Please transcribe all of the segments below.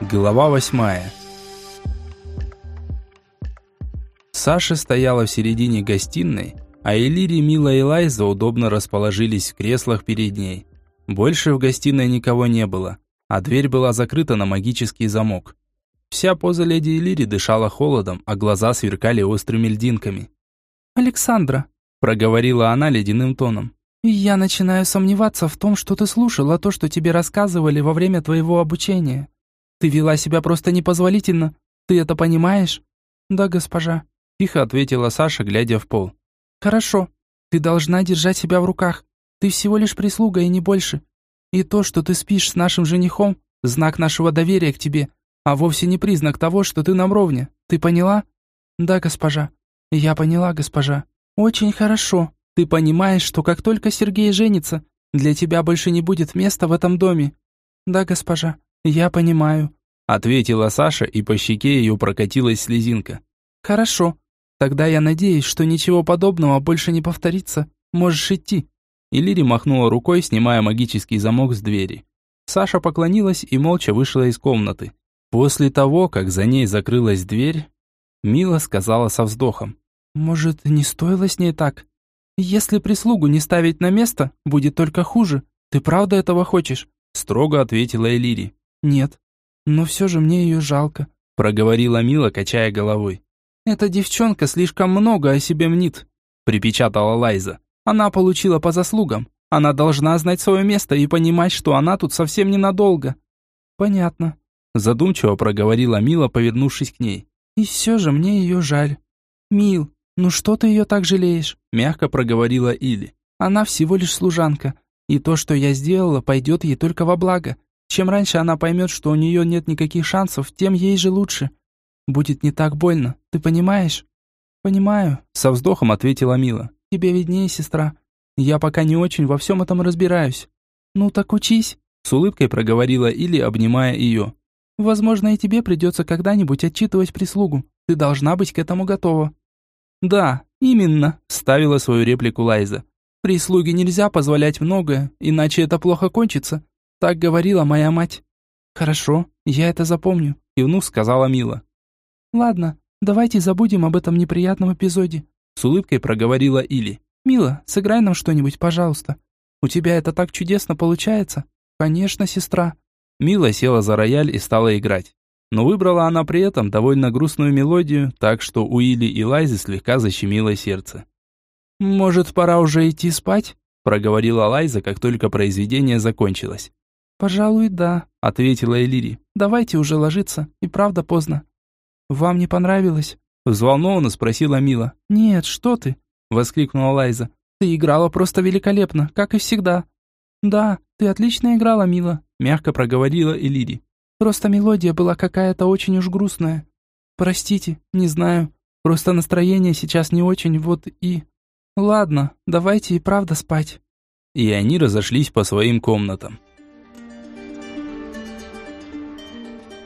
Глава восьмая. Саша стояла в середине гостиной, а Элири, Мила и Лайза удобно расположились в креслах перед ней. Больше в гостиной никого не было, а дверь была закрыта на магический замок. Вся поза леди Элири дышала холодом, а глаза сверкали острыми льдинками. «Александра», – проговорила она ледяным тоном, – «я начинаю сомневаться в том, что ты слушала то, что тебе рассказывали во время твоего обучения. Ты вела себя просто непозволительно. Ты это понимаешь?» «Да, госпожа», – тихо ответила Саша, глядя в пол. «Хорошо. Ты должна держать себя в руках. Ты всего лишь прислуга и не больше. И то, что ты спишь с нашим женихом, знак нашего доверия к тебе, а вовсе не признак того, что ты нам ровня. Ты поняла?» «Да, госпожа». «Я поняла, госпожа. Очень хорошо. Ты понимаешь, что как только Сергей женится, для тебя больше не будет места в этом доме?» «Да, госпожа». «Я понимаю», — ответила Саша, и по щеке ее прокатилась слезинка. «Хорошо. Тогда я надеюсь, что ничего подобного больше не повторится. Можешь идти». И Лири махнула рукой, снимая магический замок с двери. Саша поклонилась и молча вышла из комнаты. После того, как за ней закрылась дверь, Мила сказала со вздохом. «Может, не стоило с ней так? Если прислугу не ставить на место, будет только хуже. Ты правда этого хочешь?» Строго ответила Элири. «Нет, но все же мне ее жалко», – проговорила Мила, качая головой. «Эта девчонка слишком много о себе мнит», – припечатала Лайза. «Она получила по заслугам. Она должна знать свое место и понимать, что она тут совсем ненадолго». «Понятно», – задумчиво проговорила Мила, повернувшись к ней. «И все же мне ее жаль». «Мил, ну что ты ее так жалеешь?» – мягко проговорила Или. «Она всего лишь служанка, и то, что я сделала, пойдет ей только во благо. Чем раньше она поймет, что у нее нет никаких шансов, тем ей же лучше. Будет не так больно, ты понимаешь? Понимаю, со вздохом ответила Мила. Тебе виднее, сестра. Я пока не очень во всем этом разбираюсь. Ну так учись, с улыбкой проговорила Или, обнимая ее. Возможно, и тебе придется когда-нибудь отчитывать прислугу. Ты должна быть к этому готова. Да, именно, ставила свою реплику Лайза. Прислуге нельзя позволять многое, иначе это плохо кончится. Так говорила моя мать. Хорошо, я это запомню, кивнув, сказала Мила. Ладно, давайте забудем об этом неприятном эпизоде, с улыбкой проговорила Или. Мила, сыграй нам что-нибудь, пожалуйста. У тебя это так чудесно получается. Конечно, сестра. Мила села за рояль и стала играть. Но выбрала она при этом довольно грустную мелодию, так что у Или и Лайзы слегка защемило сердце. «Может, пора уже идти спать?» – проговорила Лайза, как только произведение закончилось. «Пожалуй, да», — ответила Элири. «Давайте уже ложиться, и правда поздно». «Вам не понравилось?» — взволнованно спросила Мила. «Нет, что ты?» — воскликнула Лайза. «Ты играла просто великолепно, как и всегда». «Да, ты отлично играла, Мила», — мягко проговорила Элири. «Просто мелодия была какая-то очень уж грустная. Простите, не знаю. Просто настроение сейчас не очень, вот и...» «Ладно, давайте и правда спать». И они разошлись по своим комнатам.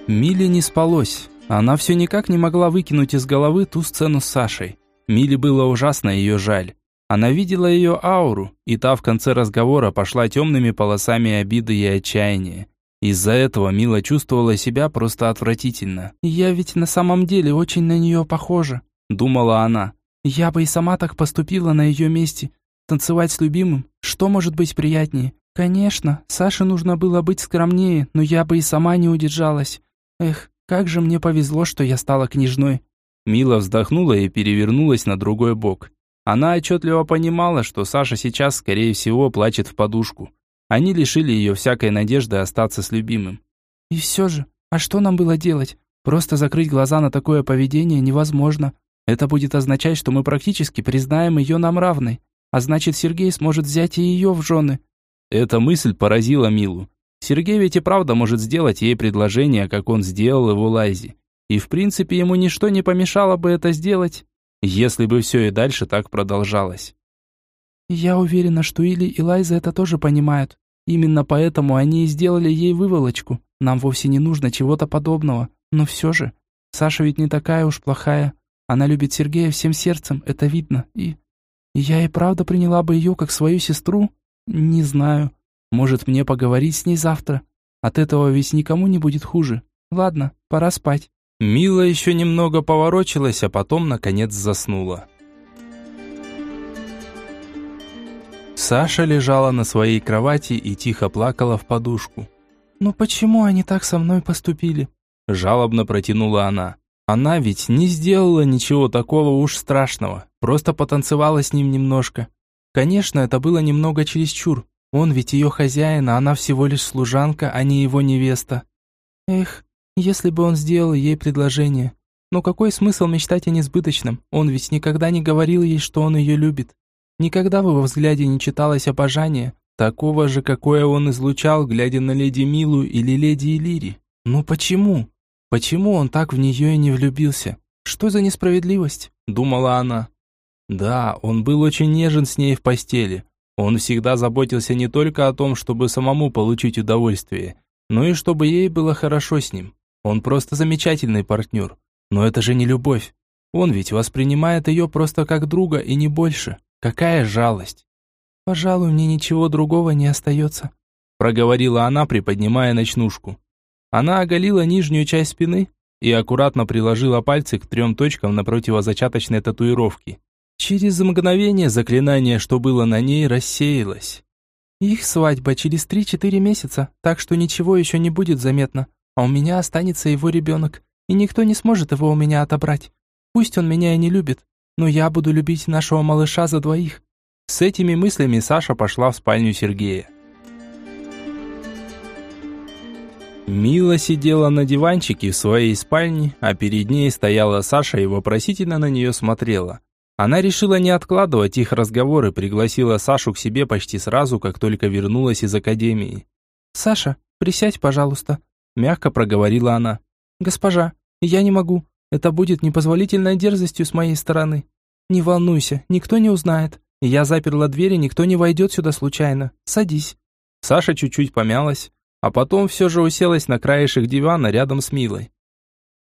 Миле не спалось. Она все никак не могла выкинуть из головы ту сцену с Сашей. Миле было ужасно ее жаль. Она видела ее ауру, и та в конце разговора пошла темными полосами обиды и отчаяния. Из-за этого Мила чувствовала себя просто отвратительно. «Я ведь на самом деле очень на нее похожа», — думала она. «Я бы и сама так поступила на ее месте. Танцевать с любимым, что может быть приятнее? Конечно, Саше нужно было быть скромнее, но я бы и сама не удержалась. Эх, как же мне повезло, что я стала княжной. Мила вздохнула и перевернулась на другой бок. Она отчетливо понимала, что Саша сейчас, скорее всего, плачет в подушку. Они лишили ее всякой надежды остаться с любимым. И все же, а что нам было делать? Просто закрыть глаза на такое поведение невозможно. Это будет означать, что мы практически признаем ее нам равной. А значит, Сергей сможет взять и ее в жены. Эта мысль поразила Милу. Сергей ведь и правда может сделать ей предложение, как он сделал его Лайзе. И в принципе ему ничто не помешало бы это сделать, если бы все и дальше так продолжалось. Я уверена, что Или и Лайза это тоже понимают. Именно поэтому они и сделали ей выволочку. Нам вовсе не нужно чего-то подобного. Но все же, Саша ведь не такая уж плохая. Она любит Сергея всем сердцем, это видно. И, я и правда приняла бы ее как свою сестру? Не знаю. Может, мне поговорить с ней завтра? От этого ведь никому не будет хуже. Ладно, пора спать. Мила еще немного поворочилась, а потом, наконец, заснула. Саша лежала на своей кровати и тихо плакала в подушку. «Ну почему они так со мной поступили?» Жалобно протянула она. Она ведь не сделала ничего такого уж страшного, просто потанцевала с ним немножко. Конечно, это было немного чересчур. Он ведь ее хозяин, а она всего лишь служанка, а не его невеста. Эх, если бы он сделал ей предложение. Но какой смысл мечтать о несбыточном? Он ведь никогда не говорил ей, что он ее любит. Никогда в его взгляде не читалось обожание, такого же, какое он излучал, глядя на леди Милу или леди Элири. Ну почему? Почему он так в нее и не влюбился? Что за несправедливость? Думала она. Да, он был очень нежен с ней в постели. Он всегда заботился не только о том, чтобы самому получить удовольствие, но и чтобы ей было хорошо с ним. Он просто замечательный партнер. Но это же не любовь. Он ведь воспринимает ее просто как друга и не больше. Какая жалость. «Пожалуй, мне ничего другого не остается», проговорила она, приподнимая ночнушку. Она оголила нижнюю часть спины и аккуратно приложила пальцы к трем точкам на противозачаточной татуировке. Через мгновение заклинание, что было на ней, рассеялось. Их свадьба через три-четыре месяца, так что ничего еще не будет заметно а у меня останется его ребенок, и никто не сможет его у меня отобрать. Пусть он меня и не любит, но я буду любить нашего малыша за двоих». С этими мыслями Саша пошла в спальню Сергея. Мила сидела на диванчике в своей спальне, а перед ней стояла Саша и вопросительно на нее смотрела. Она решила не откладывать их разговор и пригласила Сашу к себе почти сразу, как только вернулась из академии. «Саша, присядь, пожалуйста», Мягко проговорила она. «Госпожа, я не могу. Это будет непозволительной дерзостью с моей стороны. Не волнуйся, никто не узнает. Я заперла дверь, и никто не войдет сюда случайно. Садись». Саша чуть-чуть помялась, а потом все же уселась на краешек дивана рядом с Милой.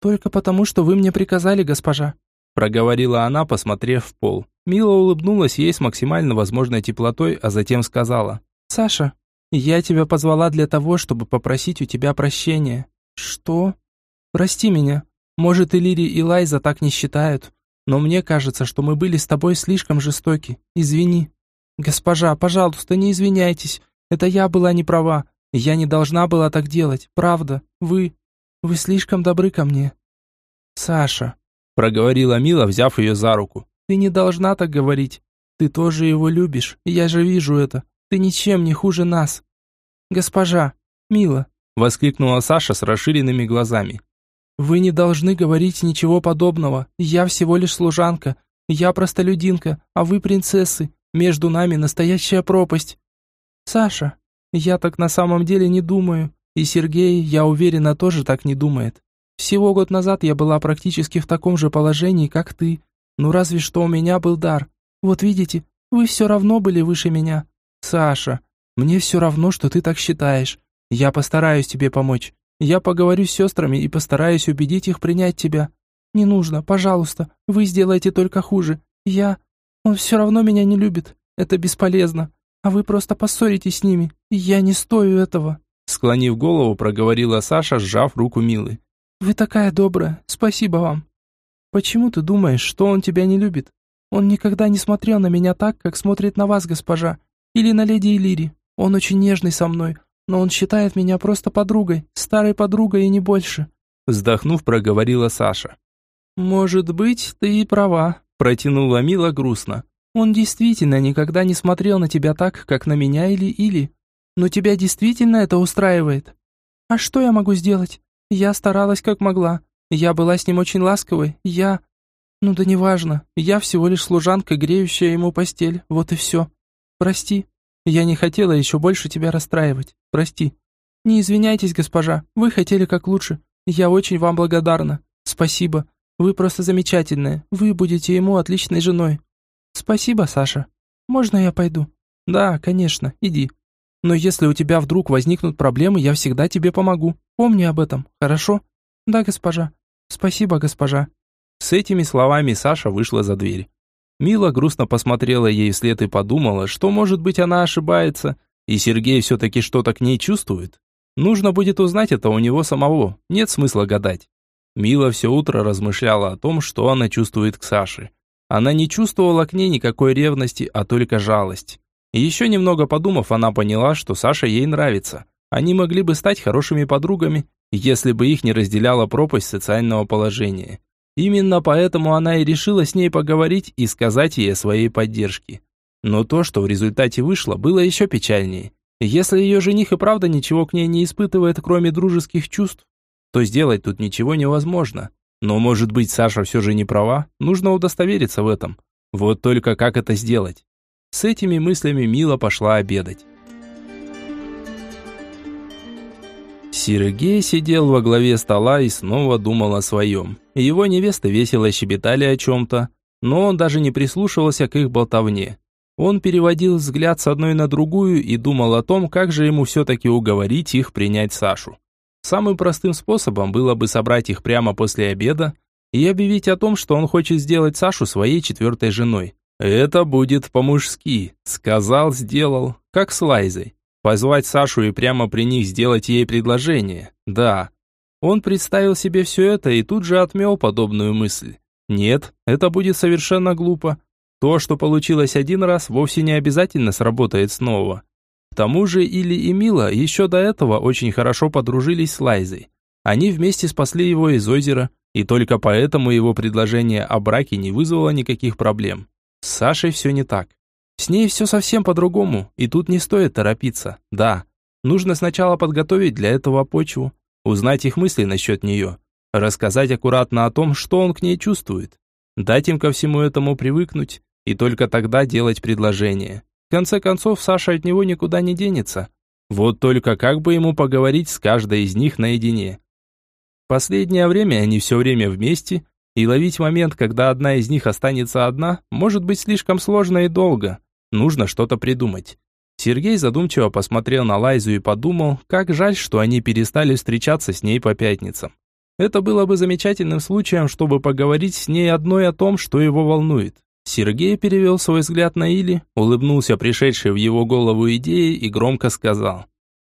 «Только потому, что вы мне приказали, госпожа», проговорила она, посмотрев в пол. Мила улыбнулась ей с максимально возможной теплотой, а затем сказала. «Саша, я тебя позвала для того, чтобы попросить у тебя прощения. Что? Прости меня. Может, и Лири, и Лайза так не считают, но мне кажется, что мы были с тобой слишком жестоки. Извини. Госпожа, пожалуйста, не извиняйтесь. Это я была не права. Я не должна была так делать. Правда. Вы... Вы слишком добры ко мне. Саша, проговорила Мила, взяв ее за руку. Ты не должна так говорить. Ты тоже его любишь. Я же вижу это. Ты ничем не хуже нас. Госпожа, мила, воскликнула Саша с расширенными глазами. Вы не должны говорить ничего подобного. Я всего лишь служанка. Я простолюдинка, а вы принцессы. Между нами настоящая пропасть. Саша, я так на самом деле не думаю. И Сергей, я уверена, тоже так не думает. Всего год назад я была практически в таком же положении, как ты. Ну разве что у меня был дар. Вот видите, вы все равно были выше меня. «Саша, мне все равно, что ты так считаешь. Я постараюсь тебе помочь. Я поговорю с сестрами и постараюсь убедить их принять тебя. Не нужно, пожалуйста, вы сделаете только хуже. Я... Он все равно меня не любит. Это бесполезно. А вы просто поссоритесь с ними. Я не стою этого». Склонив голову, проговорила Саша, сжав руку Милы. «Вы такая добрая. Спасибо вам. Почему ты думаешь, что он тебя не любит? Он никогда не смотрел на меня так, как смотрит на вас, госпожа. Или на леди Элири. Он очень нежный со мной, но он считает меня просто подругой, старой подругой и не больше». Вздохнув, проговорила Саша. «Может быть, ты и права», протянула Мила грустно. «Он действительно никогда не смотрел на тебя так, как на меня или Или. Но тебя действительно это устраивает?» «А что я могу сделать? Я старалась как могла. Я была с ним очень ласковой. Я...» «Ну да неважно. Я всего лишь служанка, греющая ему постель. Вот и все. Прости. Я не хотела еще больше тебя расстраивать. Прости. Не извиняйтесь, госпожа. Вы хотели как лучше. Я очень вам благодарна. Спасибо. Вы просто замечательная. Вы будете ему отличной женой. Спасибо, Саша. Можно я пойду? Да, конечно. Иди. Но если у тебя вдруг возникнут проблемы, я всегда тебе помогу. Помни об этом, хорошо? Да, госпожа. Спасибо, госпожа. С этими словами Саша вышла за дверь. Мила грустно посмотрела ей вслед и подумала, что, может быть, она ошибается, и Сергей все-таки что-то к ней чувствует. Нужно будет узнать это у него самого, нет смысла гадать. Мила все утро размышляла о том, что она чувствует к Саше. Она не чувствовала к ней никакой ревности, а только жалость. Еще немного подумав, она поняла, что Саша ей нравится. Они могли бы стать хорошими подругами, если бы их не разделяла пропасть социального положения. Именно поэтому она и решила с ней поговорить и сказать ей о своей поддержке. Но то, что в результате вышло, было еще печальнее. Если ее жених и правда ничего к ней не испытывает, кроме дружеских чувств, то сделать тут ничего невозможно. Но может быть Саша все же не права, нужно удостовериться в этом. Вот только как это сделать? С этими мыслями Мила пошла обедать. Сергей сидел во главе стола и снова думал о своем. Его невесты весело щебетали о чем-то, но он даже не прислушивался к их болтовне. Он переводил взгляд с одной на другую и думал о том, как же ему все-таки уговорить их принять Сашу. Самым простым способом было бы собрать их прямо после обеда и объявить о том, что он хочет сделать Сашу своей четвертой женой. «Это будет по-мужски», — сказал, сделал, как с Лайзой. Позвать Сашу и прямо при них сделать ей предложение. Да. Он представил себе все это и тут же отмел подобную мысль. Нет, это будет совершенно глупо. То, что получилось один раз, вовсе не обязательно сработает снова. К тому же Или и Мила еще до этого очень хорошо подружились с Лайзой. Они вместе спасли его из озера, и только поэтому его предложение о браке не вызвало никаких проблем. С Сашей все не так. С ней все совсем по-другому, и тут не стоит торопиться. Да, нужно сначала подготовить для этого почву, узнать их мысли насчет нее, рассказать аккуратно о том, что он к ней чувствует, дать им ко всему этому привыкнуть, и только тогда делать предложение. В конце концов, Саша от него никуда не денется. Вот только как бы ему поговорить с каждой из них наедине. Последнее время они все время вместе, и ловить момент, когда одна из них останется одна, может быть слишком сложно и долго. Нужно что-то придумать. Сергей задумчиво посмотрел на Лайзу и подумал, как жаль, что они перестали встречаться с ней по пятницам. Это было бы замечательным случаем, чтобы поговорить с ней одной о том, что его волнует. Сергей перевел свой взгляд на Или, улыбнулся пришедшей в его голову идее и громко сказал.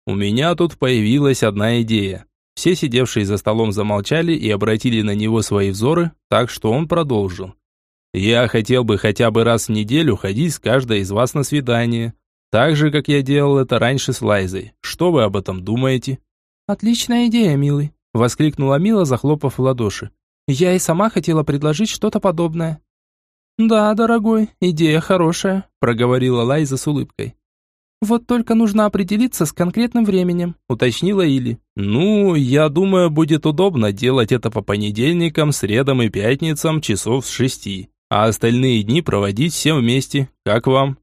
«У меня тут появилась одна идея». Все сидевшие за столом замолчали и обратили на него свои взоры, так что он продолжил. Я хотел бы хотя бы раз в неделю ходить с каждой из вас на свидание. Так же, как я делал это раньше с Лайзой. Что вы об этом думаете?» «Отличная идея, милый», — воскликнула Мила, захлопав в ладоши. «Я и сама хотела предложить что-то подобное». «Да, дорогой, идея хорошая», — проговорила Лайза с улыбкой. «Вот только нужно определиться с конкретным временем», — уточнила Или. «Ну, я думаю, будет удобно делать это по понедельникам, средам и пятницам часов с шести а остальные дни проводить все вместе. Как вам?»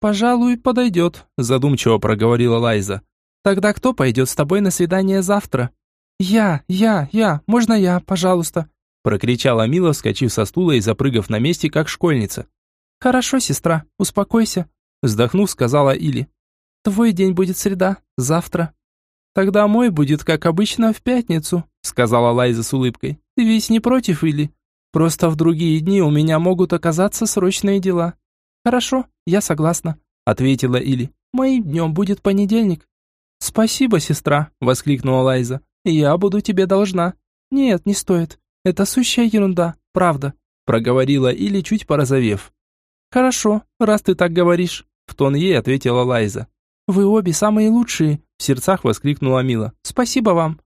«Пожалуй, подойдет», – задумчиво проговорила Лайза. «Тогда кто пойдет с тобой на свидание завтра?» «Я, я, я, можно я, пожалуйста?» прокричала Мила, вскочив со стула и запрыгав на месте, как школьница. «Хорошо, сестра, успокойся», вздохнув, сказала Или. «Твой день будет среда, завтра». «Тогда мой будет, как обычно, в пятницу», сказала Лайза с улыбкой. «Ты ведь не против, Или?» Просто в другие дни у меня могут оказаться срочные дела. Хорошо, я согласна, ответила Или. Моим днем будет понедельник. Спасибо, сестра, воскликнула Лайза. Я буду тебе должна. Нет, не стоит. Это сущая ерунда, правда, проговорила Или чуть порозовев. Хорошо, раз ты так говоришь, в тон ей ответила Лайза. Вы обе самые лучшие, в сердцах воскликнула Мила. Спасибо вам.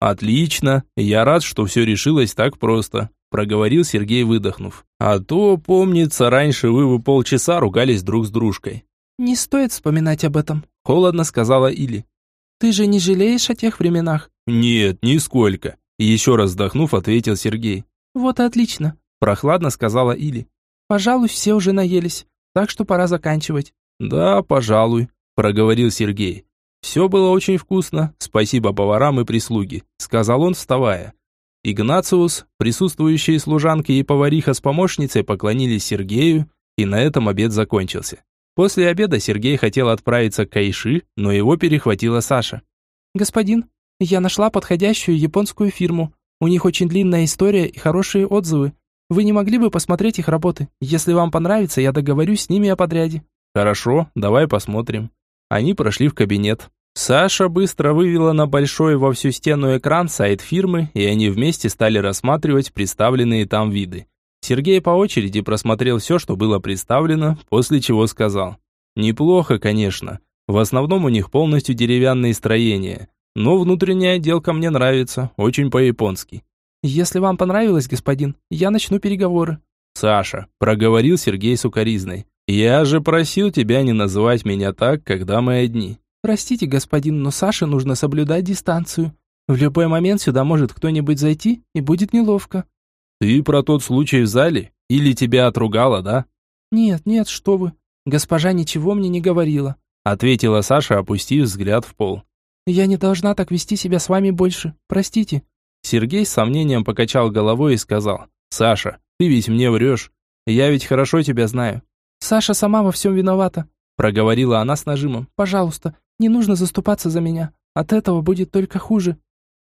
Отлично, я рад, что все решилось так просто проговорил Сергей, выдохнув. А то, помнится, раньше вы бы полчаса ругались друг с дружкой. Не стоит вспоминать об этом, холодно сказала Или. Ты же не жалеешь о тех временах? Нет, нисколько, еще раз вздохнув, ответил Сергей. Вот и отлично, прохладно сказала Или. Пожалуй, все уже наелись, так что пора заканчивать. Да, пожалуй, проговорил Сергей. Все было очень вкусно, спасибо поварам и прислуге, сказал он, вставая. Игнациус, присутствующие служанки и повариха с помощницей поклонились Сергею, и на этом обед закончился. После обеда Сергей хотел отправиться к Кайши, но его перехватила Саша. «Господин, я нашла подходящую японскую фирму. У них очень длинная история и хорошие отзывы. Вы не могли бы посмотреть их работы? Если вам понравится, я договорюсь с ними о подряде». «Хорошо, давай посмотрим». Они прошли в кабинет. Саша быстро вывела на большой во всю стену экран сайт фирмы, и они вместе стали рассматривать представленные там виды. Сергей по очереди просмотрел все, что было представлено, после чего сказал. «Неплохо, конечно. В основном у них полностью деревянные строения. Но внутренняя отделка мне нравится, очень по-японски». «Если вам понравилось, господин, я начну переговоры». «Саша», – проговорил Сергей сукоризной, – «я же просил тебя не называть меня так, когда мы одни». «Простите, господин, но Саше нужно соблюдать дистанцию. В любой момент сюда может кто-нибудь зайти, и будет неловко». «Ты про тот случай в зале? Или тебя отругала, да?» «Нет, нет, что вы. Госпожа ничего мне не говорила», ответила Саша, опустив взгляд в пол. «Я не должна так вести себя с вами больше. Простите». Сергей с сомнением покачал головой и сказал. «Саша, ты ведь мне врешь. Я ведь хорошо тебя знаю». «Саша сама во всем виновата», проговорила она с нажимом. «Пожалуйста, не нужно заступаться за меня. От этого будет только хуже».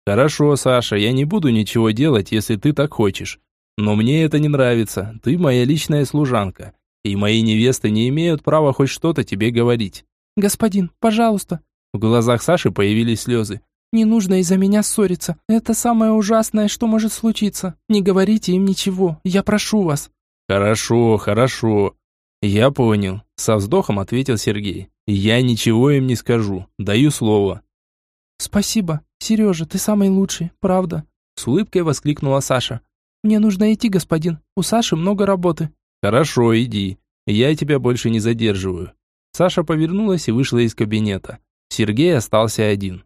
«Хорошо, Саша, я не буду ничего делать, если ты так хочешь. Но мне это не нравится. Ты моя личная служанка. И мои невесты не имеют права хоть что-то тебе говорить». «Господин, пожалуйста». В глазах Саши появились слезы. «Не нужно из-за меня ссориться. Это самое ужасное, что может случиться. Не говорите им ничего. Я прошу вас». «Хорошо, хорошо. Я понял», — со вздохом ответил Сергей. «Я ничего им не скажу. Даю слово». «Спасибо. Сережа, ты самый лучший, правда?» С улыбкой воскликнула Саша. «Мне нужно идти, господин. У Саши много работы». «Хорошо, иди. Я тебя больше не задерживаю». Саша повернулась и вышла из кабинета. Сергей остался один.